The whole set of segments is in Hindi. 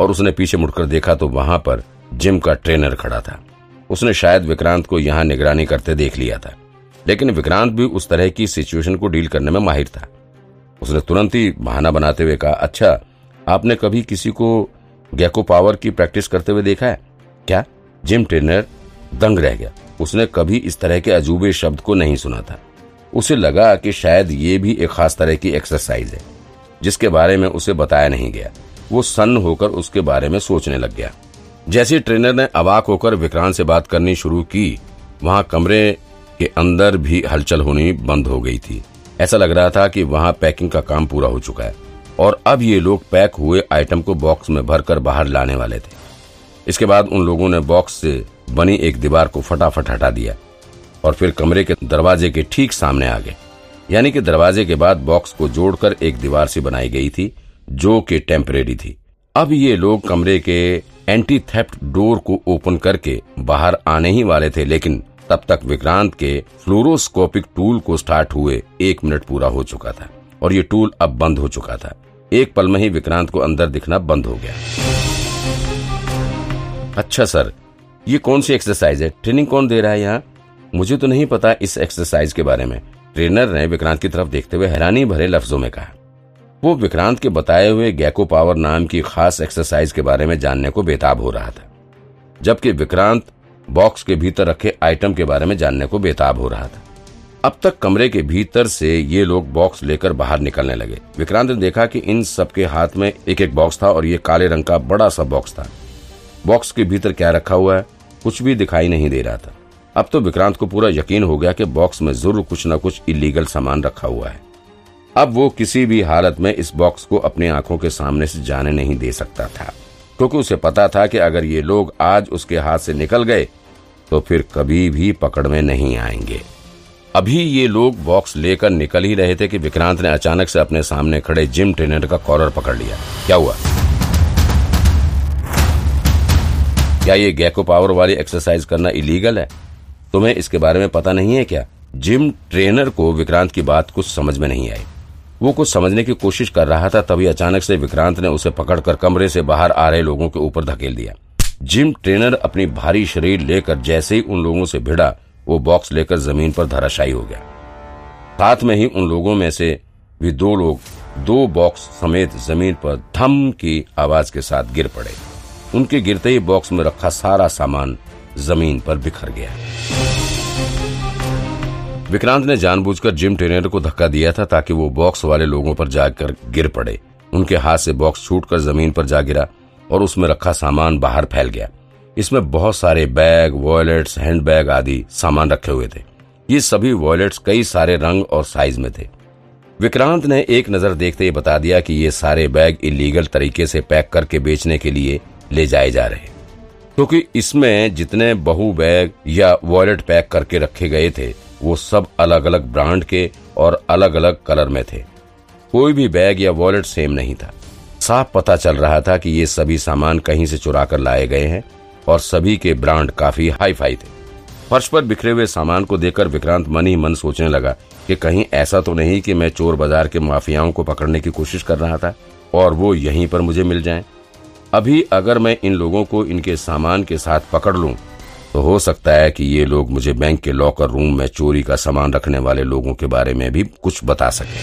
और उसने पीछे मुड़कर देखा तो वहाँ पर जिम का ट्रेनर खड़ा था। उसने शायद विक्रांत को यहाँ निगरानी करते देख लिया था, लेकिन विक्रांत भी उस तरह की सिचुएशन को डील करने में माहिर था। उसने तुरंत ही बहाना बनाते हुए कहा अच्छा आपने कभी किसी को गैको पावर की प्रैक्टिस करते हुए देखा है? क्या? जिम ट्रेनर दंग रह गया। उसने कभी इस तरह के अजूबे शब्द को नहीं सुना था। उसे लगा कि शायद ये भी एक खास तरह की एक्सरसाइज है, जिसके बारे में उसे बताया नहीं गया। वो सन्न होकर उसके बारे में सोचने लग गया। जैसे ट्रेनर ने अवाक होकर विक्रांत से बात करनी शुरू की, वहाँ कमरे के अंदर भी हलचल होनी बंद हो गई थी। ऐसा लग रहा था कि वहाँ पैकिंग का काम पूरा हो चुका है। और अब ये लोग पैक हुए आइटम को बॉक्स में भरकर बाहर लाने वाले थे। इसके बाद उन लोगों ने बॉक्स से बनी एक दीवार को फटाफट हटा दिया और फिर कमरे के दरवाजे के ठीक सामने आ गए। यानी कि दरवाजे के बाद बॉक्स को जोड़कर एक दीवार से बनाई गई थी जो कि टेम्परेरी थी। अब ये लोग कमरे के एंटी थेफ्ट डोर को ओपन करके बाहर आने ही वाले थे, लेकिन तब तक विक्रांत के फ्लोरोस्कोपिक टूल को स्टार्ट हुए एक मिनट पूरा हो चुका था, और ये टूल अब बंद हो चुका था। एक पल में ही विक्रांत को अंदर दिखना बंद हो गया। अच्छा सर, ये कौन सी एक्सरसाइज है? ट्रेनिंग कौन दे रहा है यहाँ? मुझे तो नहीं पता इस एक्सरसाइज के बारे में। ट्रेनर ने विक्रांत की तरफ़ देखते हुए हैरानी भरे लफ्जों में कहा वो विक्रांत के बताए हुए गैको पावर नाम की खास एक्सरसाइज के बारे में जानने को बेताब हो रहा था, जबकि विक्रांत बॉक्स के भीतर रखे आइटम के बारे में जानने को बेताब हो रहा था। अब तक कमरे के भीतर से ये लोग बॉक्स लेकर बाहर निकलने लगे। विक्रांत ने देखा कि इन सबके हाथ में एक एक बॉक्स था और ये काले रंग का बड़ा सा बॉक्स था। बॉक्स के भीतर क्या रखा हुआ है, कुछ भी दिखाई नहीं दे रहा था। अब तो विक्रांत को पूरा यकीन हो गया कि बॉक्स में ज़रूर कुछ न कुछ इलीगल सामान रखा हुआ है। अब वो किसी भी हालत में इस बॉक्स को अपनी आँखों के सामने से जाने नहीं दे सकता था, क्योंकि उसे पता था कि अगर ये लोग आज उसके हाथ से निकल गए तो फिर कभी भी पकड़ में नहीं आएँगे। अभी ये लोग बॉक्स लेकर निकल ही रहे थे कि विक्रांत ने अचानक से अपने सामने खड़े जिम ट्रेनर का कॉलर पकड़ लिया। क्या हुआ? क्या ये गैको पावर वाली एक्सरसाइज करना इलीगल है? तुम्हें इसके बारे में पता नहीं है क्या? जिम ट्रेनर को विक्रांत की बात कुछ समझ में नहीं आई। वो कुछ समझने की कोशिश कर रहा था, तभी अचानक से विक्रांत ने उसे पकड़कर कमरे से बाहर आ रहे लोगों के ऊपर धकेल दिया। जिम ट्रेनर अपनी भारी शरीर लेकर जैसे ही उन लोगों से भिड़ा, वो बॉक्स लेकर ज़मीन पर धराशायी हो गया। साथ में ही उन लोगों में से भी दो लोग दो बॉक्स समेत ज़मीन पर धम की आवाज़ के साथ गिर पड़े। उनके गिरते ही बॉक्स में रखा सारा सामान ज़मीन पर बिखर गया। विक्रांत ने जानबूझकर जिम ट्रेनर को धक्का दिया था ताकि वो बॉक्स वाले लोगों पर जाकर गिर पड़े। उनके हाथ से बॉक्स छूटकर ज़मीन पर जा गिरा और उसमें रखा सामान बाहर फैल गया। इसमें बहुत सारे बैग, वॉयलेट्स हैंड बैग आदि सामान रखे हुए थे। ये सभी वॉयलेट्स कई सारे रंग और साइज़ में थे। विक्रांत ने एक नज़र देखते ही बता दिया कि ये सारे बैग इलीगल तरीके से पैक करके बेचने के लिए ले जाए जा रहे क्योंकि तो इसमें जितने बहु बैग या वॉलेट पैक करके रखे गए थे वो सब अलग अलग ब्रांड के और अलग अलग कलर में थे। कोई भी बैग या वॉलेट सेम नहीं था। साफ़ पता चल रहा था कि ये सभी सामान कहीं से चुरा कर लाए गए हैं और सभी के ब्रांड काफ़ी हाई फाई थे। फर्श पर बिखरे हुए सामान को देखकर विक्रांत मन ही मन सोचने लगा कि कहीं ऐसा तो नहीं कि मैं चोर बाज़ार के माफियाओं को पकड़ने की कोशिश कर रहा था और वो यहीं पर मुझे मिल जाएँ। अभी अगर मैं इन लोगों को इनके सामान के साथ पकड़ लूँ तो हो सकता है कि ये लोग मुझे बैंक के लॉकर रूम में चोरी का सामान रखने वाले लोगों के बारे में भी कुछ बता सके।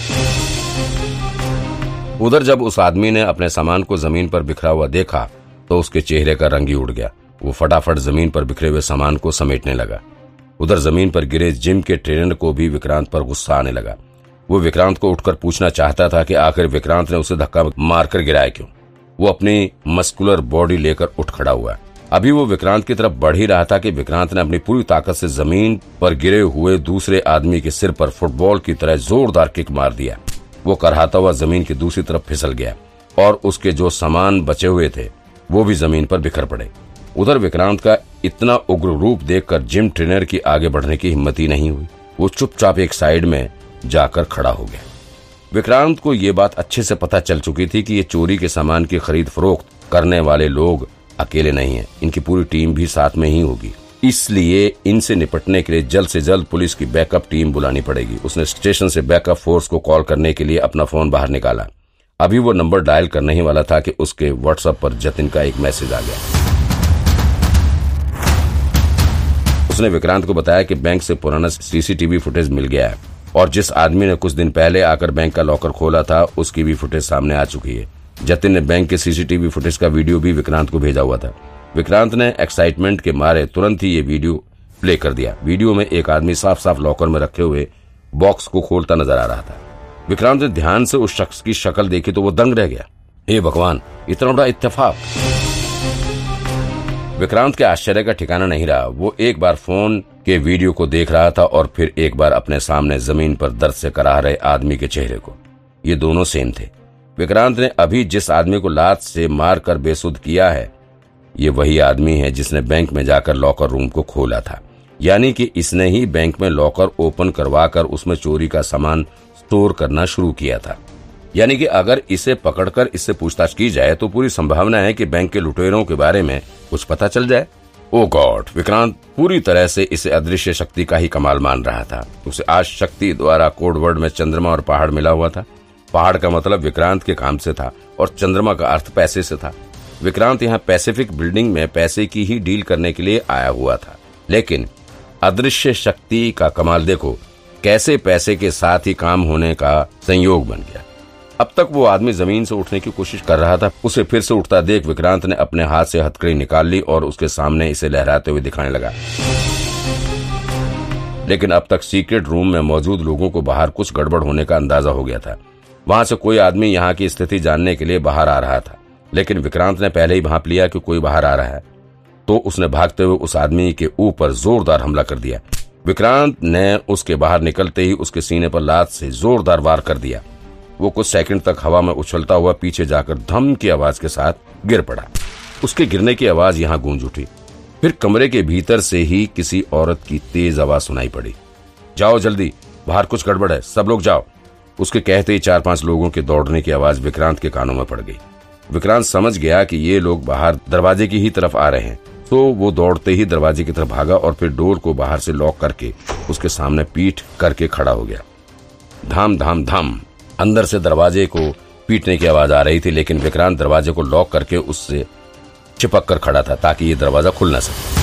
उधर जब उस आदमी ने अपने सामान को ज़मीन पर बिखरा हुआ देखा तो उसके चेहरे का रंग ही उड़ गया। वो फटाफट ज़मीन पर बिखरे हुए सामान को समेटने लगा। उधर ज़मीन पर गिरे जिम के ट्रेनर को भी विक्रांत पर गुस्सा आने लगा। वो विक्रांत को उठकर पूछना चाहता था कि आखिर विक्रांत ने उसे धक्का मारकर गिराया क्यों। वो अपनी मस्कुलर बॉडी लेकर उठ खड़ा हुआ। अभी वो विक्रांत की तरफ़ बढ़ ही रहा था कि विक्रांत ने अपनी पूरी ताकत से ज़मीन पर गिरे हुए दूसरे आदमी के सिर पर फुटबॉल की तरह जोरदार किक मार दिया। वो करहाता हुआ ज़मीन की दूसरी तरफ़ फिसल गया और उसके जो सामान बचे हुए थे, वो भी ज़मीन पर बिखर पड़े। उधर विक्रांत का इतना उग्र रूप देखकर जिम ट्रेनर की आगे बढ़ने की हिम्मत ही नहीं हुई। वो चुपचाप एक साइड में जाकर खड़ा हो गया। विक्रांत को ये बात अच्छे से पता चल चुकी थी कि ये चोरी के सामान की खरीद फरोख्त करने वाले लोग अकेले नहीं है। इनकी पूरी टीम भी साथ में ही होगी। इसलिए इनसे निपटने के लिए जल्द से जल्द पुलिस की बैकअप टीम बुलानी पड़ेगी। उसने स्टेशन से बैकअप फोर्स को कॉल करने के लिए अपना फ़ोन बाहर निकाला। अभी वो नंबर डायल करने ही वाला था कि उसके व्हाट्सएप पर जतिन का एक मैसेज आ गया। उसने विक्रांत को बताया कि बैंक से पुराना सीसीटीवी फुटेज मिल गया है और जिस आदमी ने कुछ दिन पहले आकर बैंक का लॉकर खोला था, उसकी भी फुटेज सामने आ चुकी है। जतिन ने बैंक के सीसीटीवी फुटेज का वीडियो भी विक्रांत को भेजा हुआ था। विक्रांत ने एक्साइटमेंट के मारे तुरंत ही ये वीडियो प्ले कर दिया। वीडियो में एक आदमी साफ़ साफ़ लॉकर में रखे हुए बॉक्स को खोलता नज़र आ रहा था। विक्रांत ने ध्यान से उस शख्स की शक्ल देखी तो वो दंग रह गया। हे भगवान, इतना बड़ा इत्तेफाक। विक्रांत के आश्चर्य का ठिकाना नहीं रहा। वो एक बार फ़ोन के वीडियो को देख रहा था और फिर एक बार अपने सामने ज़मीन पर दर्द से करा रहे आदमी के चेहरे को। ये दोनों सेम थे। विक्रांत ने अभी जिस आदमी को लात से मार कर बेसुध किया है, ये वही आदमी है जिसने बैंक में जाकर लॉकर रूम को खोला था। यानी कि इसने ही बैंक में लॉकर ओपन करवाकर उसमें चोरी का सामान स्टोर करना शुरू किया था। यानी कि अगर इसे पकड़कर इससे पूछताछ की जाए तो पूरी संभावना है कि बैंक के लुटेरों के बारे में कुछ पता चल जाए। ओ गॉड, विक्रांत पूरी तरह से इसे अदृश्य शक्ति का ही कमाल मान रहा था। उसे आज शक्ति द्वारा कोडवर्ड में चंद्रमा और पहाड़ मिला हुआ था। पहाड़ का मतलब विक्रांत के काम से था और चंद्रमा का अर्थ पैसे से था। विक्रांत यहाँ पैसिफिक बिल्डिंग में पैसे की ही डील करने के लिए आया हुआ था। लेकिन अदृश्य शक्ति का कमाल देखो, कैसे पैसे के साथ ही काम होने का संयोग बन गया। अब तक वो आदमी ज़मीन से उठने की कोशिश कर रहा था, उसे फिर से उठता देख विक्रांत ने अपने हाथ से हथकड़ी निकाल ली और उसके सामने इसे लहराते हुए दिखाने लगा। लेकिन अब तक सीक्रेट रूम में मौजूद लोगों को बाहर कुछ गड़बड़ होने का अंदाज़ा हो गया था। वहाँ से कोई आदमी यहाँ की स्थिति जानने के लिए बाहर आ रहा था। लेकिन विक्रांत ने पहले ही भाप लिया कि कोई बाहर आ रहा है। तो उसने भागते हुए उस आदमी के ऊपर जोरदार हमला कर दिया। विक्रांत ने उसके बाहर निकलते ही उसके सीने पर लात से जोरदार वार कर दिया। वो कुछ सेकंड तक हवा में उछलता हुआ पीछे जाकर धम की आवाज़ के साथ गिर पड़ा। उसके गिरने की आवाज़ यहाँ गूंज उठी। फिर कमरे के भीतर से ही किसी औरत की तेज आवाज़ सुनाई पड़ी। जाओ जल्दी, बाहर कुछ गड़बड़ है। सब लोग जाओ। उसके कहते ही चार पाँच लोगों के दौड़ने की आवाज़ विक्रांत के कानों में पड़ गई। विक्रांत समझ गया कि ये लोग बाहर दरवाजे की ही तरफ़ आ रहे हैं। तो वो दौड़ते ही दरवाजे की तरफ़ भागा और फिर डोर को बाहर से लॉक करके उसके सामने पीठ करके खड़ा हो गया। धाम धाम धाम, अंदर से दरवाजे को पीटने की आवाज़ आ रही थी, लेकिन विक्रांत दरवाजे को लॉक करके उससे चिपक कर खड़ा था ताकि ये दरवाज़ा खुल ना सके।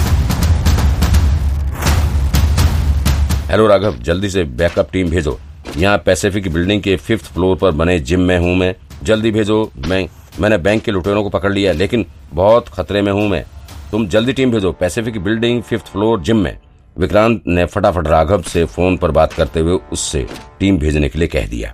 हेलो राघव, जल्दी से बैकअप टीम भेजो। यहाँ पैसिफिक बिल्डिंग के फिफ्थ फ्लोर पर बने जिम में हूँ मैं। जल्दी भेजो, मैं, मैंने बैंक के लुटेरों को पकड़ लिया लेकिन बहुत खतरे में हूँ मैं। तुम जल्दी टीम भेजो, Pacific building, fifth floor, gym में। विक्रांत ने फटाफट राघव से फ़ोन पर बात करते हुए उससे टीम भेजने के लिए कह दिया।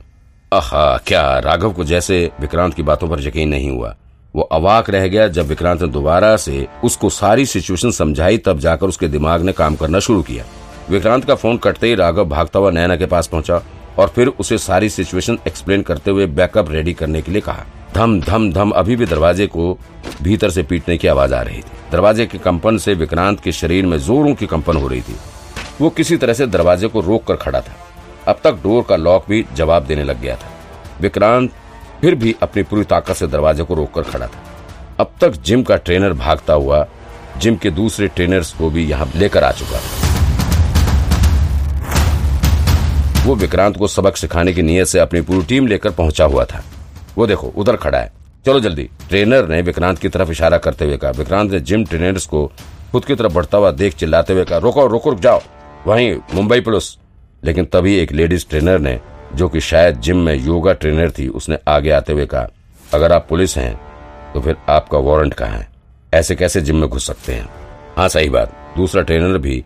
आहा, क्या राघव को जैसे विक्रांत की बातों पर यकीन नहीं हुआ? वो अवाक रह गया जब विक्रांत ने दोबारा से उसको सारी सिचुएशन समझाई, तब जाकर उसके दिमाग ने काम करना शुरू किया। विक्रांत का फ़ोन कटते ही राघव भागता हुआ नैना के पास पहुँचा। और फिर उसे सारी सिचुएशन एक्सप्लेन करते हुए बैकअप रेडी करने के लिए कहा। धम धम धम, अभी भी दरवाजे को भीतर से पीटने की आवाज़ आ रही थी। दरवाजे के कंपन से विक्रांत के शरीर में जोरों की कंपन हो रही थी। वो किसी तरह से दरवाजे को रोक कर खड़ा था। अब तक डोर का लॉक भी जवाब देने लग गया था। विक्रांत फिर भी अपनी पूरी ताकत से दरवाजे को रोककर खड़ा था। अब तक जिम का ट्रेनर भागता हुआ, जिम के दूसरे ट्रेनर्स को भी यहाँ लेकर आ चुका था। वो विक्रांत को सबक सिखाने की नीयत से अपनी पूरी टीम लेकर पहुँचा हुआ था। वो देखो, उधर खड़ा है। चलो जल्दी। ट्रेनर ने विक्रांत की तरफ़ इशारा करते हुए कहा, विक्रांत ने जिम ट्रेनर्स को खुद की तरफ़ बढ़ता हुआ देख चिल्लाते हुए कहा, रोको रोको, रुक जाओ। वहीं मुंबई पुलिस। लेकिन तभी एक लेडीज़ ट्रेनर ने, जो कि शायद जिम में योगा ट्रेनर थी, उसने आगे आते हुए कहा, अगर आप पुलिस हैं तो फिर आपका वारंट कहाँ है? ऐसे कैसे जिम में घुस सकते हैं? हाँ सही बात। दूसरा ट्रेनर भी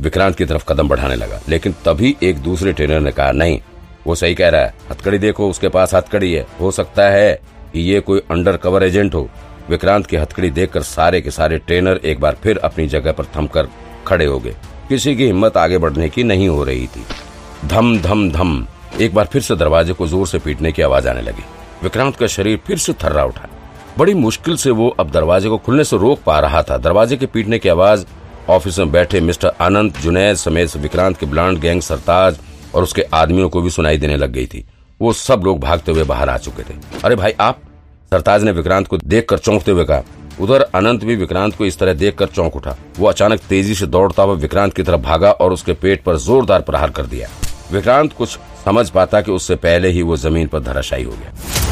विक्रांत की तरफ़ कदम बढ़ाने लगा, लेकिन तभी एक दूसरे ट्रेनर ने कहा, नहीं, वो सही कह रहा है। हथकड़ी देखो, उसके पास हथकड़ी है। हो सकता है कि ये कोई अंडर कवर एजेंट हो। विक्रांत की हथकड़ी देखकर सारे के सारे ट्रेनर एक बार फिर अपनी जगह पर थमकर खड़े हो गए। किसी की हिम्मत आगे बढ़ने की नहीं हो रही थी। धम धम धम। एक बार फिर से दरवाजे को ज़ोर से पीटने की आवाज़ आने लगी। विक्रांत का शरीर फिर से थर्रा उठा। बड़ी मुश्किल से वो अब दरवाजे को खुलने से रोक पा रहा था। दरवाजे के पीटने की आवाज़ ऑफ़िस में बैठे मिस्टर अनंत जुनैद समेत विक्रांत के ब्लांड गैंग सरताज और उसके आदमियों को भी सुनाई देने लग गई थी। वो सब लोग भागते हुए बाहर आ चुके थे। अरे भाई, आप? सरताज ने विक्रांत को देखकर चौंकते हुए कहा। उधर अनंत भी विक्रांत को इस तरह देखकर चौंक उठा। वो अचानक तेज़ी से दौड़ता हुआ विक्रांत की तरफ़ भागा और उसके पेट पर जोरदार प्रहार कर दिया। विक्रांत कुछ समझ पाता कि उससे पहले ही वो ज़मीन पर धराशायी हो गया।